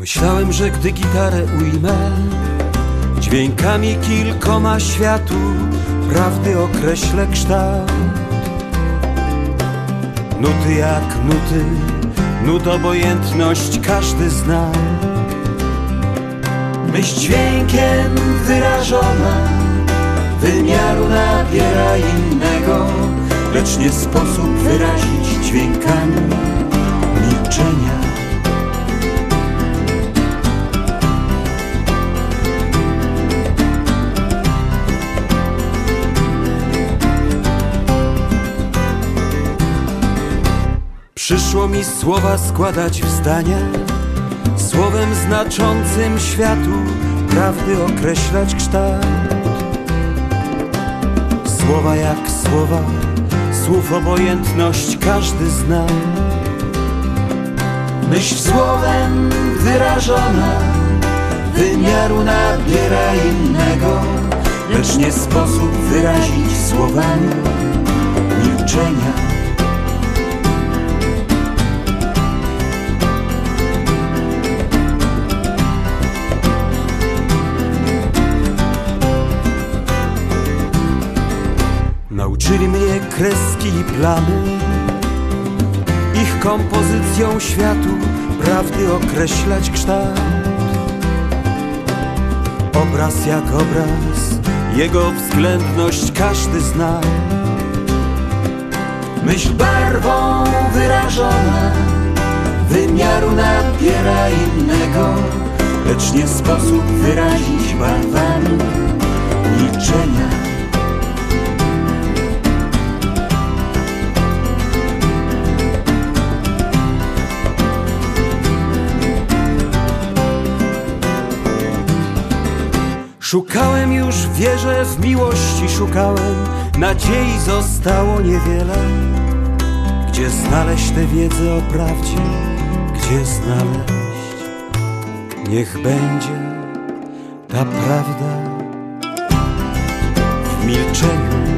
Myślałem, że gdy gitarę ujmę Dźwiękami kilkoma światu Prawdy określę kształt. Nuty jak nuty Nut obojętność każdy zna. Myśl dźwiękiem wyrażona Wymiaru nabiera innego Lecz nie sposób wyrazić dźwiękami Przyszło mi słowa składać w zdania Słowem znaczącym światu Prawdy określać kształt. Słowa jak słowa Słów obojętność każdy zna. Myśl słowem wyrażona Wymiaru nabiera innego Lecz nie sposób wyrazić słowami Nauczyli mnie kreski i plamy. Ich kompozycją światu Prawdy określać kształt. Obraz jak obraz Jego względność każdy zna. Myśl barwą wyrażona Wymiaru nabiera innego Lecz nie sposób wyrazić barwami milczenia Szukałem już wierzę w miłości, szukałem. Nadziei zostało niewiele. Gdzie znaleźć tę wiedzę o prawdzie? Gdzie znaleźć? Niech będzie ta prawda W milczeniu